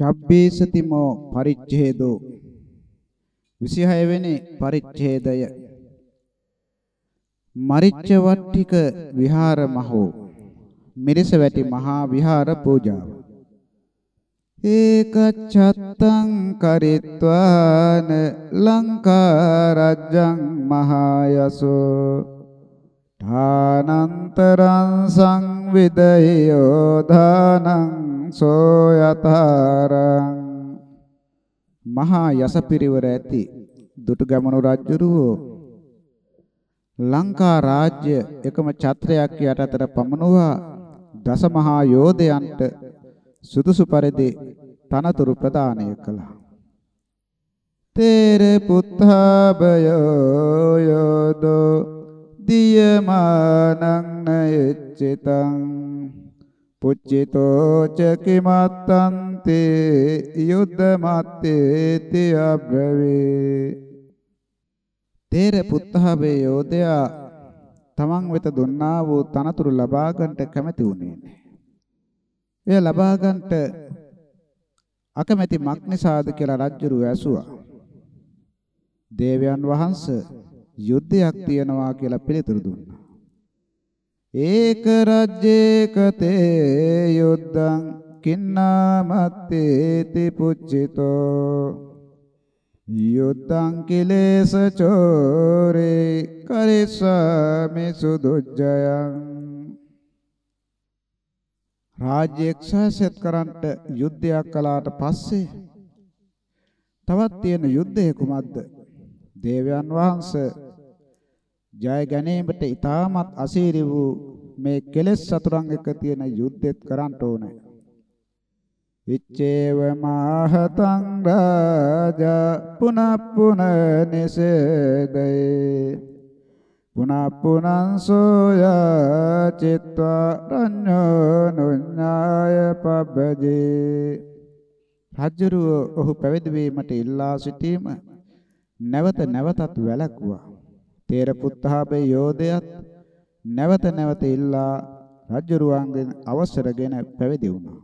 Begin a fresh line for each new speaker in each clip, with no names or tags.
චබ්බේසතිමෝ පරිච්ඡේදෝ. 26 වෙනි පරිච්ඡේදය. මරිච්ච වට්ටික විහාර මහෝ මිරිස වැටි මහා විහාර පූජාව. ඒකච්ඡත්තං කරිත්වාන ලංකා රජ්ජං මහායසෝ. ධානන්තරං සංවිදයෝ ධානං සෝයතරං මහා යසපිරිවර ඇති දුටුගැමුණු රජුරුවෝ ලංකා රාජ්‍ය එකම ඡත්‍රයක් යටතට පමනුවා දසමහා යෝධයන්ට සුදුසු පරිදි තනතුරු ප්‍රදානය කළා. තේර පුත්තාබයෝ යෝදෝ දියමානං නයච්චිතං පුච්චිතෝ චකිමත්තන්තේ යුද්ධමත්තේ තියබ්‍රවේ තේර පුත්තහබේ යෝධයා තමන් වෙත දුන්නා වූ තනතුරු ලබා ගන්නට කැමැති වුණේ නැහැ. එය ලබා ගන්නට අකමැති මක් නිසාද කියලා රජුරු ඇසුවා. දේවයන් වහන්සේ යුද්ධයක් තියනවා කියලා පිළිතුරු දුන්නා. ඒක රජ්‍යේක තේ යුද්ධං කින්නාමත්තේති පුච්චිතෝ යුද්ධං කිලේශ චෝරේ කරිස්සමි සුදුජ්ජයං රාජ්‍ය එක්සාසෙත් කරන්ට යුද්ධයක් කළාට පස්සේ තවත් තියෙන යුද්ධය කුමක්ද? දේවයන් වහන්සේ ජය ගැනීමට ඊටමත් අසීරි වූ මේ කෙලෙස් සතුරන් එක්ක තියෙන යුද්ධෙත් කරන්න ඕනේ. විච්චේව මාහතං රාජා පුනප්පුන නිසේදේ පුනප්පුනංසෝ යචිත්වා රඤ්ඤෝ නුඤ්ඤාය පබ්බජේ රජ්ජරුව ඔහු පැවිදි වීමට ඉල්ලා සිටීම නැවත නැවතත් වැළැක්වුවා. තේර පුත්තාබේ යෝධයත් නැවත නැවත ඉල්ලා රජ්ජරුවන්ගෙන් අවසරගෙන පැවිදි වුණා.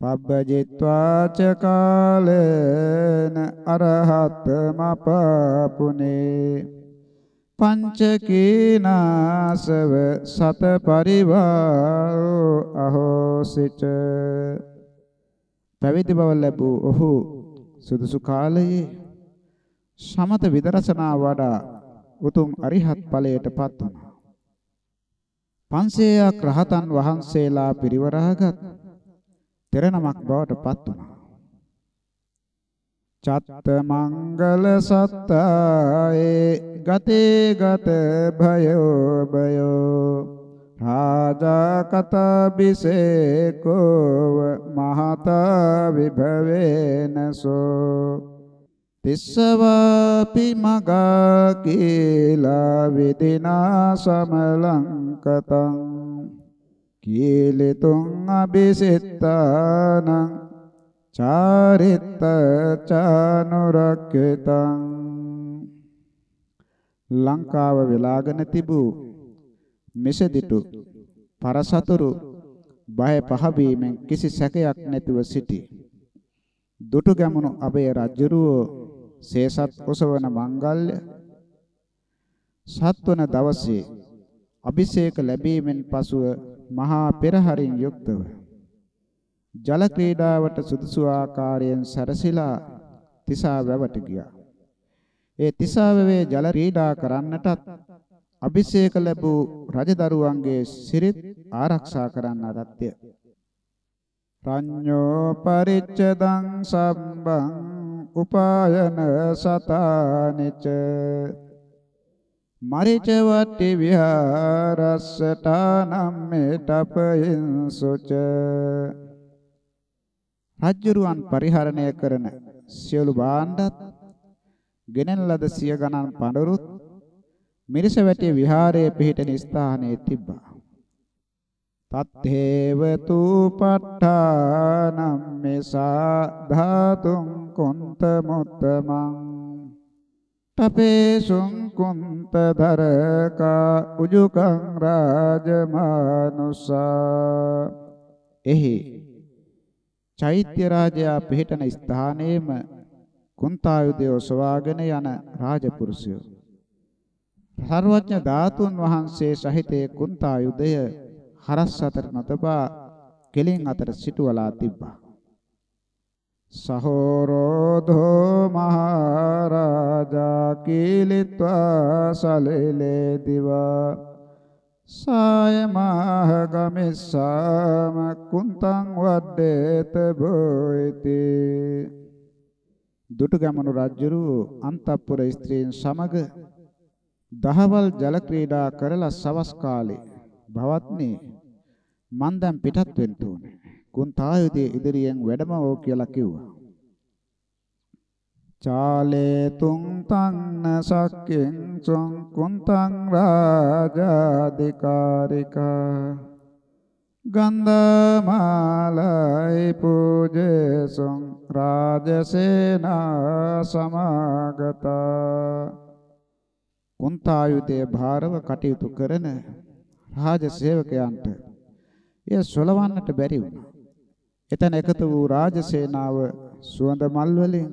පබ්බජිත්වා ච කාලේන අරහත්මපපුනේ පංචකීනාසව සත පරිවාරෝ අහෝසිච පැවිදි බව ලැබූ ඔහු සුදුසු කාලයේ සමත විදර්ශනා වඩා උතුම් අරිහත් ඵලයටපත් වුණා. 500ක් රහතන් වහන්සේලා පිරිවරාගත් තෙරණමක් බවට පත් වුණා. චත්ත මංගල සත්තායේ ගතේ ගත භයෝ භයෝ රාජා කතබිසේකෝව මහතා විභවේනසෝ තිස්සවාපි මගා කීලා විදිනා සමලංකතං කීලිතුං අபிසිතානං චාරිත්ත චානුරක්කිතං ලංකාව වෙලාගෙන තිබූ මෙසදිටු පරසතුරු බය පහවීමෙන් කිසි සැකයක් නැතිව සිටි. දුටු ගැමුණු අබේ රජුරුව සේසත් ඔසවන මංගල්‍ය සත්වන දවසේ අභිෂේක ලැබීමෙන් පසුව මහා පෙරහරින් යුක්තව ජල ක්‍රීඩාවට සුදුසු ආකාරයෙන් සැරසිලා තිසා වැවට ගියා. ඒ තිසාවෙවේ ජල ක්‍රීඩා කරන්නටත් අභිෂේක ලැබූ රජදරුවන්ගේ සිරිත් ආරක්ෂා කරන්නටත්ය. රඤ්ඤෝ පරිච්ඡදං සම්බං උපායන සතානිච මරිච වට්ටි විහාරස්සටානම් මේ තපයින් සුච රජ්ජුරුවන් පරිහරණය කරන සියලු භාණ්ඩත් ගෙනෙන ලද සිය ගණන් පඬුරුත් මිරිස වැටේ විහාරයේ පිහිටන ස්ථානයේ තිබ්බා. තත්තේව තූපට්ඨානම් මෙසා ධාතුං කුන්ත මුත්තමං තපේසුං කුන්ත ධරකා උජුකං රාජමානුසා එහි චෛත්‍ය රාජයා පිහිටන ස්ථානයේම කුන්තායුධය ඔසවාගෙන යන රාජපුරුෂයෝ සර්වඥ ධාතුන් වහන්සේ සහිතේ කුන්තායුධය හරස් අතර නොතබා කෙලින් අතර සිටුවලා තිබ්බා සහෝරෝධෝ මහරජා කීලිත්වා සලෙලේ දිවා. සායමාහ ගමිස්සාම කුන්තං වද්දේත බොයිති. දුටුගැමුණු රජුරු අන්තපුර ස්ත්‍රීන් සමග දහවල් ජල ක්‍රීඩා කරලා සවස් කාලේ. භවත්නි මන් දැන් පිටත් වෙන්න ඕනේ. කුන්තායුධයේ ඉදිරියෙන් වැඩමවෝ කියලා කිව්වා. චාලේ තුං තන්න සක්කෙන් සොං කුන්තං රාජාධිකාරිකා ගන්ධමාලයි පූජේසොං රාජසේනා සමාගතා කුන්තායුධයේ භාරව කටයුතු කරන රාජ සේවකයන්ට එය සොලවන්නට බැරි වුණා. එතන එකතු වූ රාජසේනාව සුවඳ මල් වලින්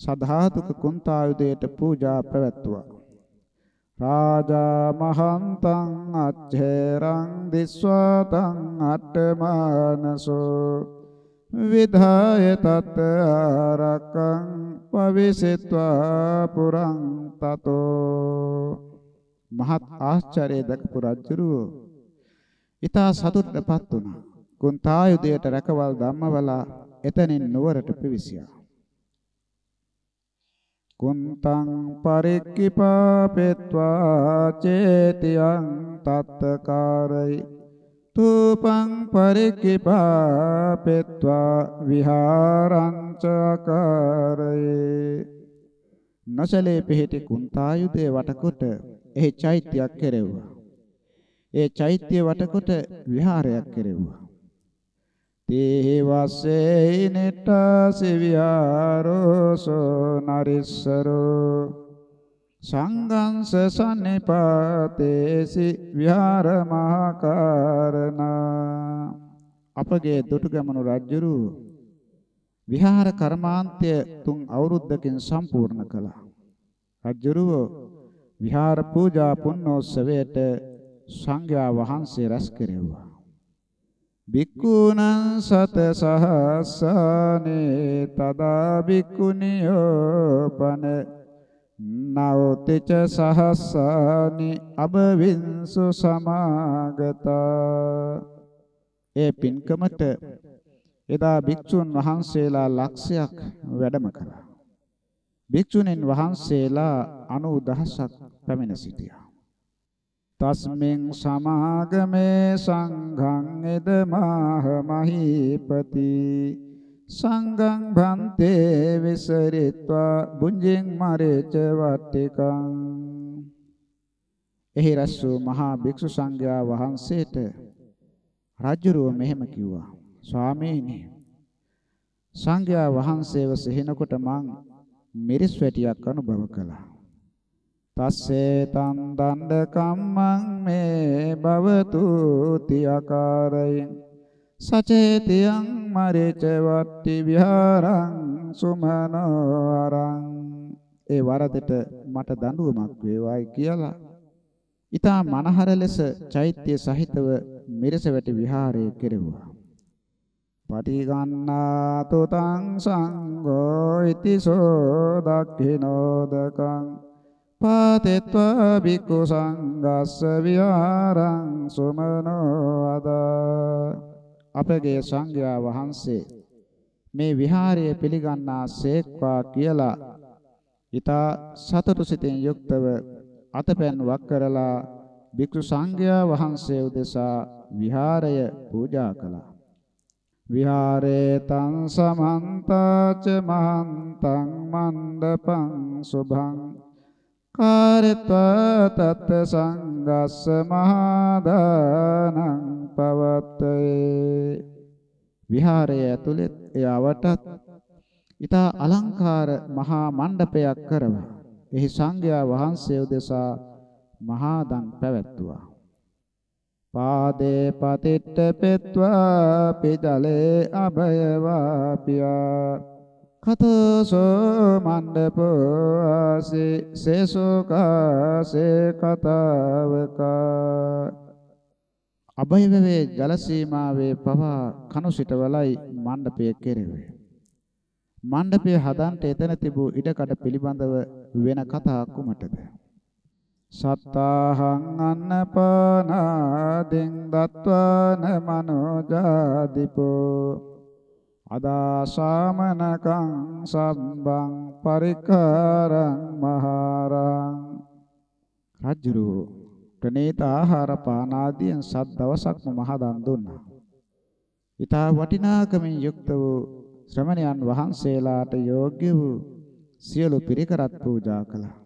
සධාතුක කුන්තායුධයට පූජා පැවැත්තුවා. රාජා මහන්තං අච්ඡේරං දිස්වාතං අට්ඨමානසෝ විධාය තත් ආරකං පවිසිත්වා පුරං තතෝ මහත් ආශ්චර්ය දක්පු රජුරු ඊට සතුටටපත් වුණා කුන්තායුධයට රැකවල් ධම්මවලා එතනින් නුවරට පිවිසියා. කුන්තං පරික්කිපාපෙත්වා චේතියං තත්තකාරයි තූපං පරික්කිපාපෙත්වා විහාරංච ආකාරයේ නසලේ පිහිටි කුන්තායුධයේ වටකොට එහි චෛත්‍යයක් කෙරෙව්වා. ඒ චෛත්‍ය වටකොට විහාරයක් කෙරෙව්වා. තේ වස්සේ නිට්ඨාසි විහාරෝසෝ නරිස්සරෝ සංගංස සම්නිපාතේසි විහාර මහකාරණා අපගේ දුටුගැමුණු රජුරු විහාර කර්මාන්තය තුන් අවුරුද්දකින් සම්පූර්ණ කළා. රජුරුව විහාර පූජා පුණ්‍යෝත්සවයට සංඝයා වහන්සේ රැස් කෙරෙව්වා. බික්කුණං සත සහස්සානේ තදා බික්කුනියෝපන නවතිච සහස්සානි අබවින්සු සමාගතා ඒ පින්කමට එදා භික්ෂුන් වහන්සේලා ලක්ෂයක් වැඩම කළා. භික්ෂුණීන් වහන්සේලා 90000ක් පැමිණ සිටියා. තස්මින් සමාගමේ සංඝං එදමාහ මහීපති සංඝං භන්තේ විසරිත්වා බුඤ්ජෙන් මරේච වට්ටිකං එහි රසු මහා භික්ෂු සංඝයා වහන්සේට රජුරුව මෙහෙම කිව්වා ස්වාමීනි සංඝයා වහන්සේව සිහිනකොට මං මිරිස් වැටියක් අනුභව කළා තස්සේ තන් දණ්ඩ කම්මං මේ භවතු තියාකාරයෙන් සචේතියං මරේච වට්ටි විහාරං සුමනෝ අරං ඒ වරදට මට දඬුවමක් වේවායි කියලා. ඊතා මනහර ලෙස චෛත්‍ය සහිතව මිරසවැටි විහාරයේ කෙරෙව්වා. පටිගන්නා තුතං සංඝෝ ඉතිසෝ දක්ඛිනෝදකං. පාතෙත්වා බික්ඛු සංඝස්ස විහාරං සුමනෝ අද. අපගේ සංඝයා වහන්සේ මේ විහාරය පිළිගන්නා සේක්වා කියලා ඊතා සතුටු සිතෙන් යුක්තව අතපැන් වක් කරලා භික්ෂු සංඝයා වහන්සේ උදෙසා විහාරය පූජා කළා. විහාරේ තං සමන්තාච මහන්තං මණ්ඩපං සුභං කාරත්වා තත් සංගස්ස මහදානං පවත්තේ. විහාරය ඇතුළේ එයවටත් ඊතා අලංකාර මහා මණ්ඩපයක් කරවා. එහි සංඝයා වහන්සේ උදෙසා මහා දන් පැවැත්තුවා. පාදේ පතිට්ඨ පෙත්වා පිදලේ අභයවාපියා කතසෝ මණ්ඩපෝ ආසේ සේසෝකාසේ කතාවකා. අභයවේ ජල සීමාවේ පවා කණු සිටවලයි මණ්ඩපය කෙරෙවේ මණ්ඩපය හදන්ට එතන තිබූ ඉඩකඩ පිළිබඳව වෙන කතා කුමටද සත්තාහං අන්නපානාදෙන් දත්වාන මනෝජාදිපෝ. අදාසාමනකං සම්බං පරිකාරං මහරං රජ්ජුරු ප්‍රණීත ආහාර පාන ආදියෙන් සත් දවසක්ම මහදන් දුන්නා. ඊතා වටිනාකමින් යුක්ත වූ ශ්‍රමණයන් වහන්සේලාට යෝග්‍ය වූ සියලු පිරිකරත් පූජා කළා.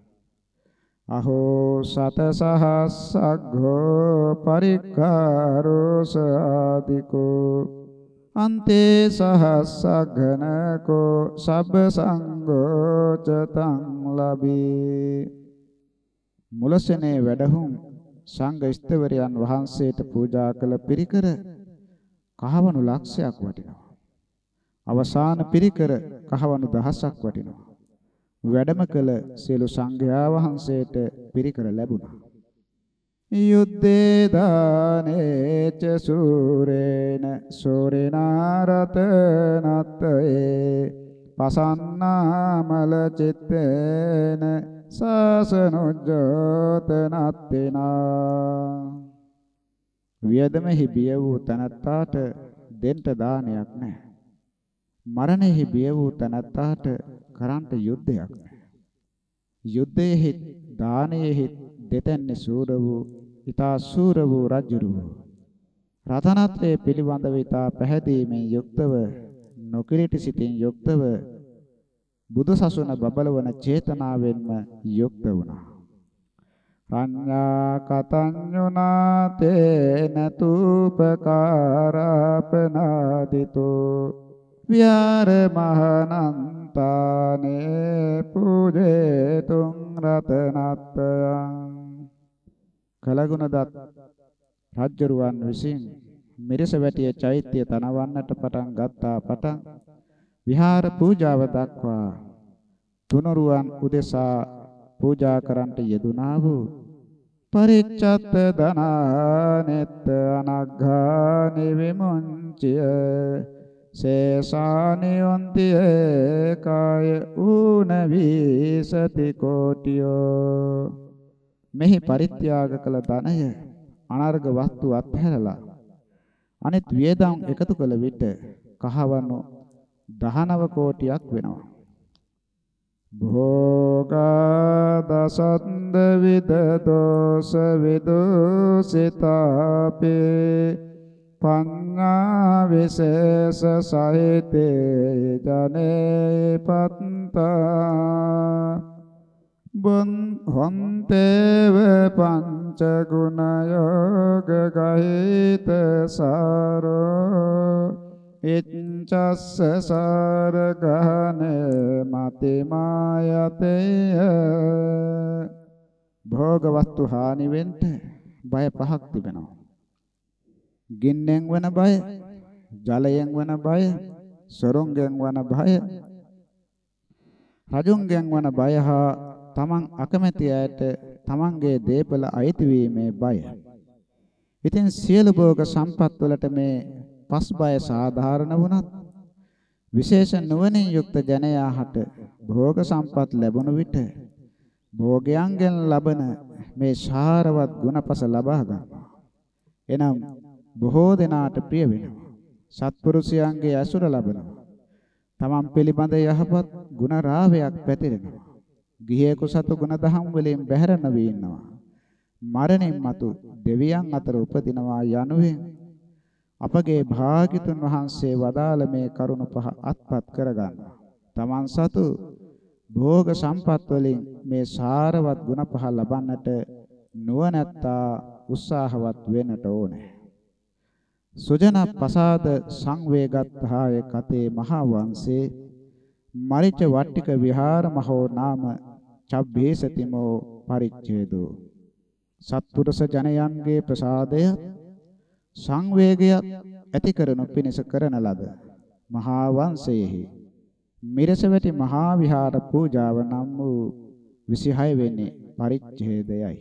අහෝ සත සහස්සග්ගෝ පරික්කාරෝ සාදිකෝ අන්තේ සහස්සඝනකෝ සබ්බ සංඝෝ චතං ලබී. මුලසනේ වැඩහුම් සංඝ ස්තවරයන් වහන්සේට පූජා කළ පිරිකර කහවණු ලක්ෂයක් වටිනවා. අවසාන පිරිකර කහවණු දහසක් වටිනවා. වැඩම කළ සියලු සංඝයා වහන්සේට පිරිකර ලැබුණා. යුද්ධේ දානේච සූරේන සූරේනාරතනත්තේ පසන්නාමල චිත්තේන සාසනුජ්ජෝතනත්තිනා වියදමෙහි බිය වූ තනත්තාට දෙන්න දානයක් නැහැ. මරණෙහි බිය වූ තනත්තාට කරන්ට යුද්ධයක් යුද්ධයෙහි දානයෙහි දෙතැන්නේ සූර වූ ඊතා සූර වූ රජුරු රතනත්‍රයේ පිළිබඳව ඊතා පැහැදීමෙන් යුක්තව නොකිලිටි සිතින් යුක්තව බුදුසසුන බබලවන චේතනාවෙන්ම යුක්ත වුණා. පඤ්ඤා කතඤ්ඤුනා තේන තූපකාරාපනාදිතෝ විහාර මහනන්තානේ පූජේතුං රතනත්තයං කලගුණදත් රජ්ජරුවන් විසින් මිරිස වැටිය චෛත්‍ය තනවන්නට පටන් ගත්තා පටන් විහාර පූජාව දක්වා තුනුරුවන් උදෙසා පූජා කරන්නට යෙදුනා වූ පරිච්ඡත් දනානෙත් අනග්ඝා නිවිමුංචිය සේසානියොන්තිය කාය ඌන වීසති කෝටියෝ මෙහි පරිත්‍යාග කළ ධනය අනර්ග වස්තු අත්හැරලා අනිත් වියදම් එකතු කළ විට කහවණු 19 කෝටියක් වෙනවා. භෝගා දසන්ද විද දෝස විදුසිතාපේ පඤ්ඤා විශේෂ සහිතේ ජනේ පත්තා බන් හොන්තේව පංච ගුණ යෝග ගහිත සාරෝ ඉච්ඡස්ස සාර ගහන මති මායතේ භෝග වස්තු හානි වෙන්න බය පහක් තිබෙනවා. ගින්නෙන් වන බය, ජලයෙන් වන බය, සොරුන්ගෙන් වන බය, රජුන්ගෙන් වන බය හා තමන් අකමැති අයට තමන්ගේ දීපල අයිති වීමේ බය. ඉතින් සියලු භෝග සම්පත් වලට මේ පස් බය සාධාරණ වුණත් විශේෂ නුවණින් යුක්ත ජනයාට භෝග සම්පත් ලැබුණු විට භෝගයන්ගෙන් ලබන මේ ශාරවත් ගුණපස ලබා ගන්නවා. එනම් බොහෝ දෙනාට ප්‍රිය වෙනවා. සත්පුරුෂයන්ගේ ඇසුර ලබනවා. තමන් පිළිබඳ යහපත් ගුණ රාවයක් පැතිරෙනවා. ගිහියෙකු සතු ගුණ දහම් වලින් බැහැර නොවී ඉන්නවා. මරණින් මතු දෙවියන් අතර උපදිනවා යනුවෙන් අපගේ භාග්‍යතුන් වහන්සේ වදාළ මේ කරුණ පහ අත්පත් කරගන්නවා. තමන් සතු භෝග සම්පත් වලින් මේ සාරවත් ගුණ පහ ලබන්නට නුවණැත්තා උත්සාහවත් වෙන්නට ඕනේ. සුජන පසාද සංවේගත්හාය කතේ මහා වංශේ මරිච වට්ටික විහාර මහෝ නාම චබ්බේසතිමෝ පරිච්ඡේදෝ. සත්පුරුෂ ජනයන්ගේ ප්‍රසාදය සංවේගයක් ඇති කරනු පිණිස කරන ලද මහා වංශයේහි මිරසවැටි මහා විහාර පූජාව නම් වූ 26 වෙනි පරිච්ඡේදයයි.